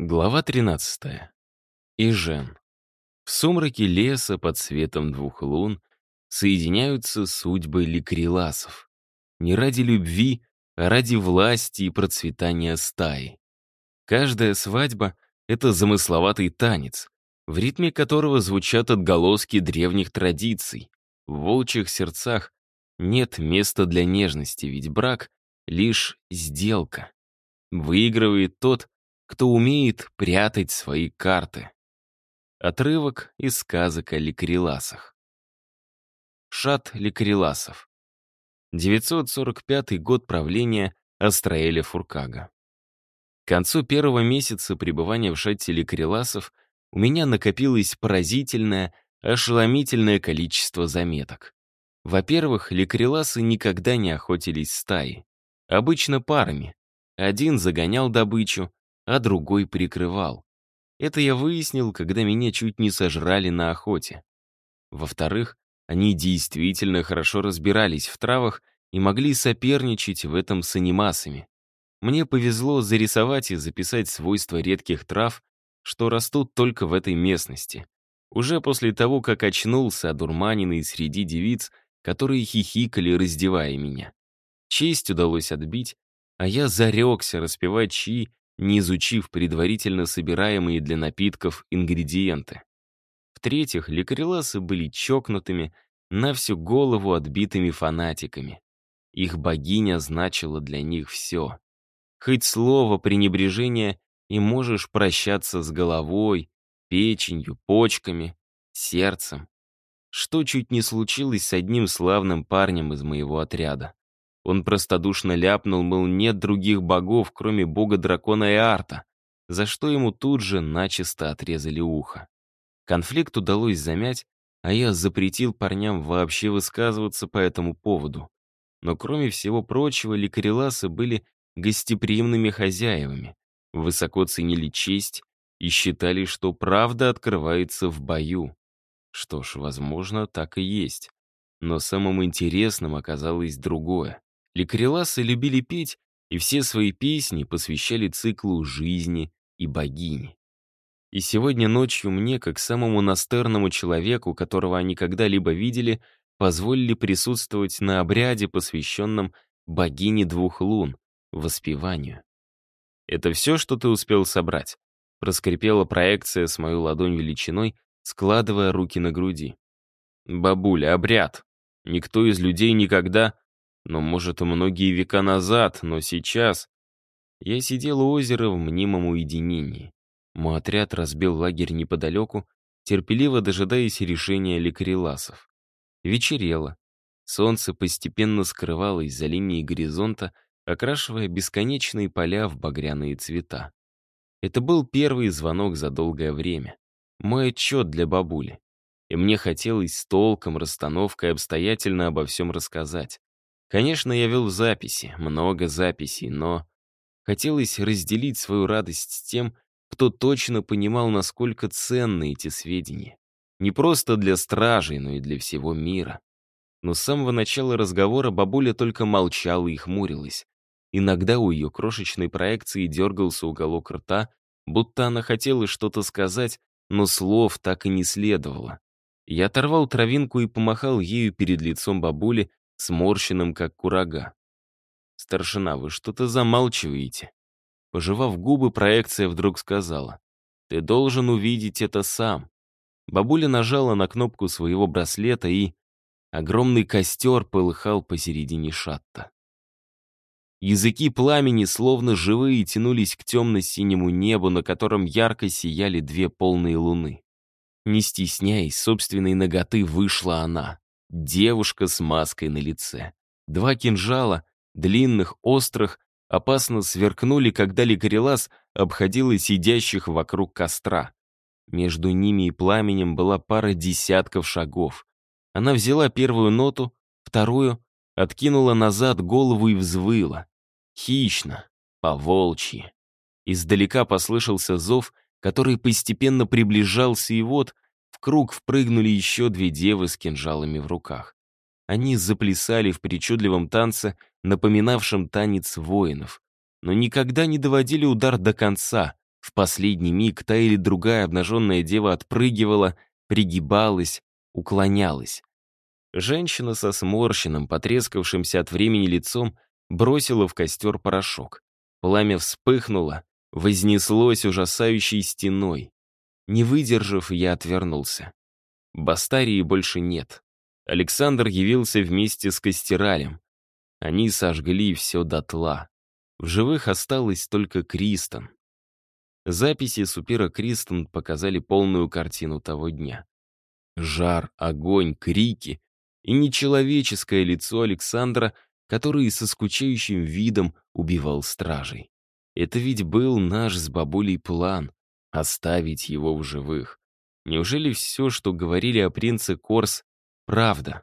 Глава 13. Ижен. В сумраке леса под светом двух лун соединяются судьбы ликриласов. Не ради любви, а ради власти и процветания стаи. Каждая свадьба — это замысловатый танец, в ритме которого звучат отголоски древних традиций. В волчьих сердцах нет места для нежности, ведь брак — лишь сделка. Выигрывает тот, кто умеет прятать свои карты. Отрывок из сказок о ликреласах. Шат Ликреласов. 945 год правления Астраэля Фуркага. К концу первого месяца пребывания в шате Ликреласов у меня накопилось поразительное, ошеломительное количество заметок. Во-первых, ликреласы никогда не охотились стаи. Обычно парами. Один загонял добычу, а другой прикрывал. Это я выяснил, когда меня чуть не сожрали на охоте. Во-вторых, они действительно хорошо разбирались в травах и могли соперничать в этом с анимасами. Мне повезло зарисовать и записать свойства редких трав, что растут только в этой местности. Уже после того, как очнулся одурманенный среди девиц, которые хихикали, раздевая меня. Честь удалось отбить, а я зарекся распевать чьи не изучив предварительно собираемые для напитков ингредиенты. В-третьих, лекареласы были чокнутыми, на всю голову отбитыми фанатиками. Их богиня значила для них все. Хоть слово пренебрежения, и можешь прощаться с головой, печенью, почками, сердцем. Что чуть не случилось с одним славным парнем из моего отряда. Он простодушно ляпнул, мол, нет других богов, кроме бога дракона и арта, за что ему тут же начисто отрезали ухо. Конфликт удалось замять, а я запретил парням вообще высказываться по этому поводу. Но кроме всего прочего, ликареласы были гостеприимными хозяевами, высоко ценили честь и считали, что правда открывается в бою. Что ж, возможно, так и есть. Но самым интересным оказалось другое. Ликреласы любили петь, и все свои песни посвящали циклу жизни и богини. И сегодня ночью мне, как самому настырному человеку, которого они когда-либо видели, позволили присутствовать на обряде, посвященном богине двух лун, воспеванию. «Это все, что ты успел собрать?» — проскрипела проекция с мою ладонь величиной, складывая руки на груди. «Бабуля, обряд. Никто из людей никогда...» Но, может, и многие века назад, но сейчас... Я сидел у озера в мнимом уединении. Мой отряд разбил лагерь неподалеку, терпеливо дожидаясь решения лекариласов. Вечерело. Солнце постепенно скрывалось за линией горизонта, окрашивая бесконечные поля в багряные цвета. Это был первый звонок за долгое время. Мой отчет для бабули. И мне хотелось с толком, расстановкой обстоятельно обо всем рассказать. Конечно, я вел записи, много записей, но хотелось разделить свою радость с тем, кто точно понимал, насколько ценны эти сведения. Не просто для стражей, но и для всего мира. Но с самого начала разговора бабуля только молчала и хмурилась. Иногда у ее крошечной проекции дергался уголок рта, будто она хотела что-то сказать, но слов так и не следовало. Я оторвал травинку и помахал ею перед лицом бабули, сморщенным, как курага. «Старшина, вы что-то замалчиваете?» Пожевав губы, проекция вдруг сказала. «Ты должен увидеть это сам». Бабуля нажала на кнопку своего браслета, и огромный костер полыхал посередине шатта. Языки пламени, словно живые, тянулись к темно-синему небу, на котором ярко сияли две полные луны. Не стесняясь собственной ноготы, вышла она. Девушка с маской на лице. Два кинжала, длинных, острых, опасно сверкнули, когда Ликарелас обходила сидящих вокруг костра. Между ними и пламенем была пара десятков шагов. Она взяла первую ноту, вторую, откинула назад голову и взвыла. Хищно, по-волчьи. Издалека послышался зов, который постепенно приближался, и вот — в круг впрыгнули еще две девы с кинжалами в руках. Они заплясали в причудливом танце, напоминавшем танец воинов. Но никогда не доводили удар до конца. В последний миг та или другая обнаженная дева отпрыгивала, пригибалась, уклонялась. Женщина со сморщенным, потрескавшимся от времени лицом, бросила в костер порошок. Пламя вспыхнуло, вознеслось ужасающей стеной. Не выдержав, я отвернулся. Бастарии больше нет. Александр явился вместе с Костералем. Они сожгли все дотла. В живых осталось только Кристон. Записи Супира Кристон показали полную картину того дня. Жар, огонь, крики и нечеловеческое лицо Александра, который со скучающим видом убивал стражей. Это ведь был наш с бабулей план. Оставить его в живых. Неужели все, что говорили о принце Корс, правда?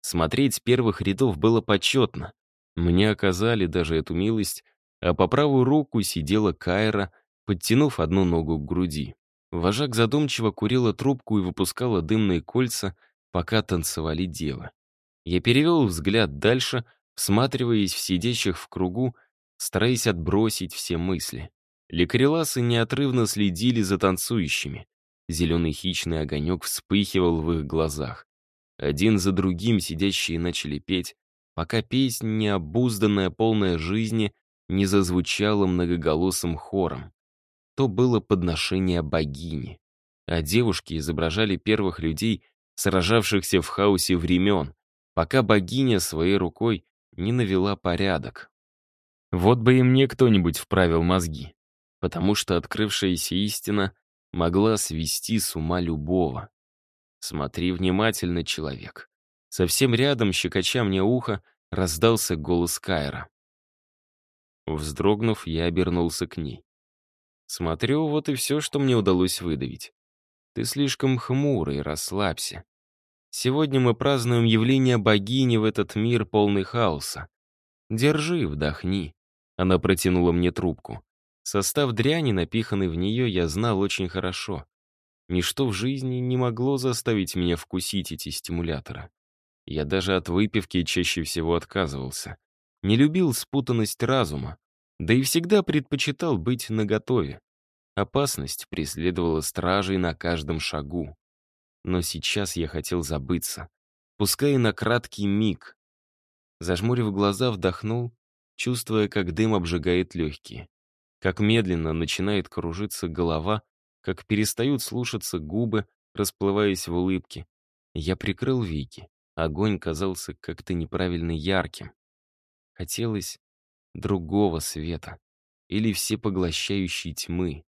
Смотреть с первых рядов было почетно. Мне оказали даже эту милость, а по правую руку сидела Кайра, подтянув одну ногу к груди. Вожак задумчиво курила трубку и выпускала дымные кольца, пока танцевали девы. Я перевел взгляд дальше, всматриваясь в сидящих в кругу, стараясь отбросить все мысли. Ликреласы неотрывно следили за танцующими. Зеленый хищный огонек вспыхивал в их глазах. Один за другим сидящие начали петь, пока песня, необузданная, полная жизни, не зазвучала многоголосым хором. То было подношение богини. А девушки изображали первых людей, сражавшихся в хаосе времен, пока богиня своей рукой не навела порядок. Вот бы им мне кто-нибудь вправил мозги потому что открывшаяся истина могла свести с ума любого. «Смотри внимательно, человек». Совсем рядом, щекоча мне ухо, раздался голос Кайра. Вздрогнув, я обернулся к ней. «Смотрю, вот и все, что мне удалось выдавить. Ты слишком хмурый, расслабься. Сегодня мы празднуем явление богини в этот мир, полный хаоса. Держи, вдохни». Она протянула мне трубку. Состав дряни, напиханный в нее, я знал очень хорошо. Ничто в жизни не могло заставить меня вкусить эти стимуляторы. Я даже от выпивки чаще всего отказывался. Не любил спутанность разума, да и всегда предпочитал быть наготове. Опасность преследовала стражей на каждом шагу. Но сейчас я хотел забыться, пускай и на краткий миг. Зажмурив глаза, вдохнул, чувствуя, как дым обжигает легкие как медленно начинает кружиться голова, как перестают слушаться губы, расплываясь в улыбке. Я прикрыл веки. Огонь казался как-то неправильно ярким. Хотелось другого света или всепоглощающей тьмы.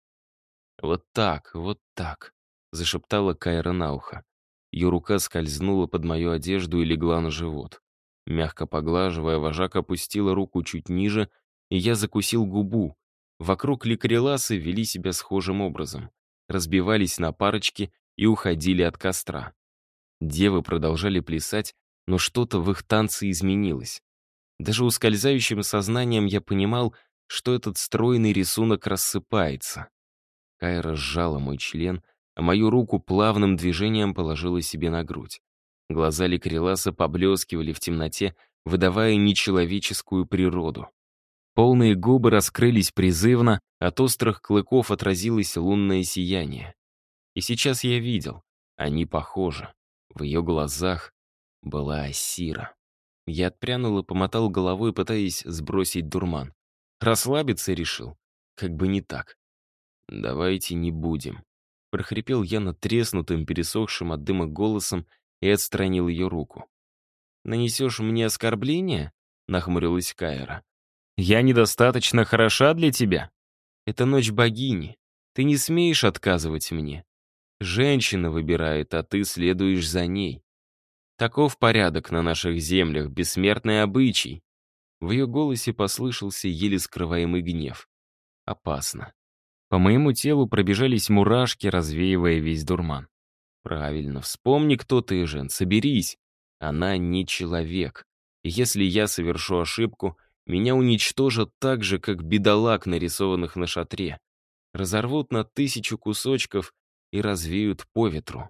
«Вот так, вот так», — зашептала Кайра на ухо. Ее рука скользнула под мою одежду и легла на живот. Мягко поглаживая, вожак опустила руку чуть ниже, и я закусил губу, Вокруг ликреласы вели себя схожим образом. Разбивались на парочки и уходили от костра. Девы продолжали плясать, но что-то в их танце изменилось. Даже ускользающим сознанием я понимал, что этот стройный рисунок рассыпается. Кайра сжала мой член, а мою руку плавным движением положила себе на грудь. Глаза Ликреласа поблескивали в темноте, выдавая нечеловеческую природу. Полные губы раскрылись призывно, от острых клыков отразилось лунное сияние. И сейчас я видел, они похожи. В ее глазах была Асира. Я отпрянул и помотал головой, пытаясь сбросить дурман. Расслабиться решил. Как бы не так. «Давайте не будем», — прохрипел я над треснутым, пересохшим от дыма голосом и отстранил ее руку. «Нанесешь мне оскорбление?» — нахмурилась Кайра. Я недостаточно хороша для тебя. Это ночь богини. Ты не смеешь отказывать мне. Женщина выбирает, а ты следуешь за ней. Таков порядок на наших землях, бессмертный обычай. В ее голосе послышался еле скрываемый гнев. Опасно. По моему телу пробежались мурашки, развеивая весь дурман. Правильно, вспомни, кто ты, Жен, соберись. Она не человек. Если я совершу ошибку, меня уничтожат так же, как бедолаг, нарисованных на шатре. Разорвут на тысячу кусочков и развеют по ветру.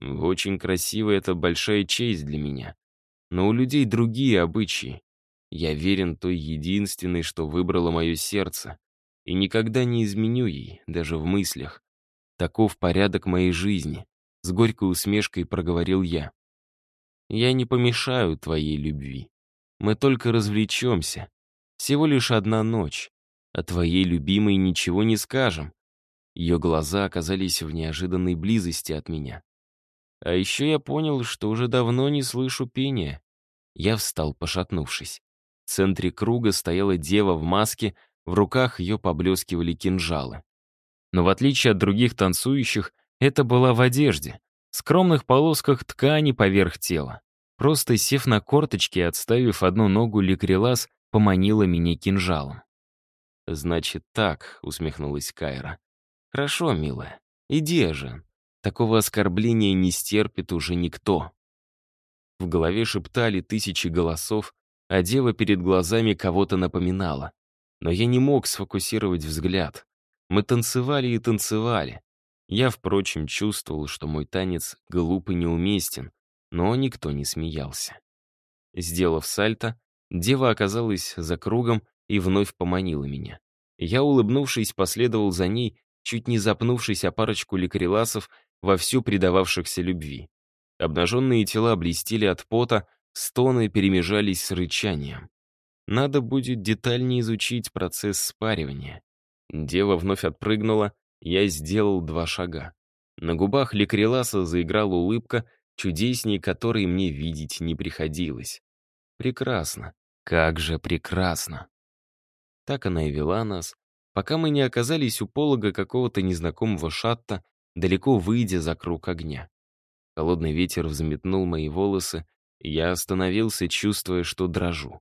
Очень красиво это большая честь для меня. Но у людей другие обычаи. Я верен той единственной, что выбрало мое сердце. И никогда не изменю ей, даже в мыслях. Таков порядок моей жизни. С горькой усмешкой проговорил я. Я не помешаю твоей любви. Мы только развлечемся. Всего лишь одна ночь. О твоей любимой ничего не скажем. Ее глаза оказались в неожиданной близости от меня. А еще я понял, что уже давно не слышу пения. Я встал, пошатнувшись. В центре круга стояла дева в маске, в руках ее поблескивали кинжалы. Но в отличие от других танцующих, это была в одежде, в скромных полосках ткани поверх тела. Просто сев на корточки, отставив одну ногу, Ликрелас поманила меня кинжалом. «Значит так», — усмехнулась Кайра. «Хорошо, милая, иди же. Такого оскорбления не стерпит уже никто». В голове шептали тысячи голосов, а дева перед глазами кого-то напоминала. Но я не мог сфокусировать взгляд. Мы танцевали и танцевали. Я, впрочем, чувствовал, что мой танец глуп и неуместен, но никто не смеялся. Сделав сальто, дева оказалась за кругом и вновь поманила меня. Я, улыбнувшись, последовал за ней, чуть не запнувшись о парочку ликреласов, вовсю предававшихся любви. Обнаженные тела блестели от пота, стоны перемежались с рычанием. Надо будет детальнее изучить процесс спаривания. Дева вновь отпрыгнула, я сделал два шага. На губах Ликреласа заиграла улыбка, чудесней которой мне видеть не приходилось. Прекрасно. Как же прекрасно. Так она и вела нас, пока мы не оказались у полога какого-то незнакомого шатта, далеко выйдя за круг огня. Холодный ветер взметнул мои волосы, и я остановился, чувствуя, что дрожу.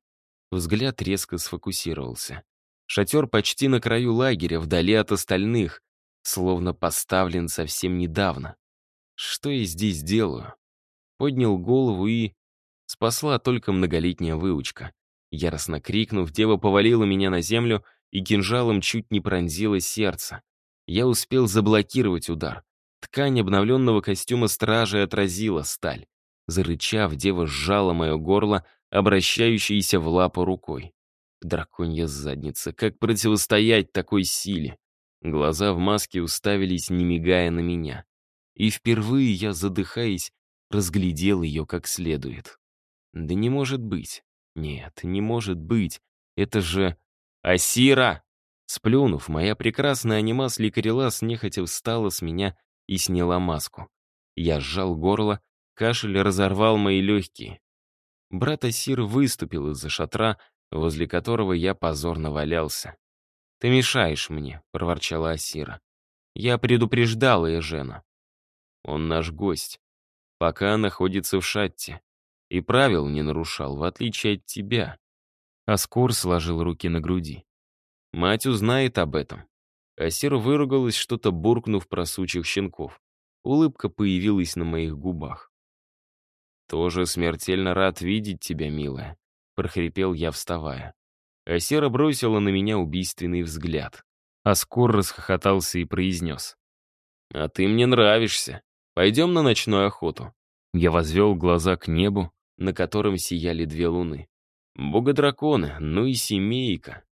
Взгляд резко сфокусировался. Шатер почти на краю лагеря, вдали от остальных, словно поставлен совсем недавно. Что я здесь делаю? поднял голову и... Спасла только многолетняя выучка. Яростно крикнув, дева повалила меня на землю и кинжалом чуть не пронзила сердце. Я успел заблокировать удар. Ткань обновленного костюма стражи отразила сталь. Зарычав, дева сжала мое горло, обращающееся в лапу рукой. Драконья задница, как противостоять такой силе? Глаза в маске уставились, не мигая на меня. И впервые я, задыхаясь, разглядел ее как следует. Да не может быть. Нет, не может быть. Это же... Асира! Сплюнув, моя прекрасная анима с ликарелас нехотя встала с меня и сняла маску. Я сжал горло, кашель разорвал мои легкие. Брат Асир выступил из-за шатра, возле которого я позорно валялся. «Ты мешаешь мне», — проворчала Асира. «Я предупреждала Эжена». «Он наш гость пока находится в шатте. И правил не нарушал, в отличие от тебя. Аскор сложил руки на груди. Мать узнает об этом. Кассир выругалась, что-то буркнув про сучих щенков. Улыбка появилась на моих губах. «Тоже смертельно рад видеть тебя, милая», — прохрипел я, вставая. Кассира бросила на меня убийственный взгляд. Аскор расхохотался и произнес. «А ты мне нравишься. Пойдем на ночную охоту». Я возвел глаза к небу, на котором сияли две луны. Бога-драконы, ну и семейка.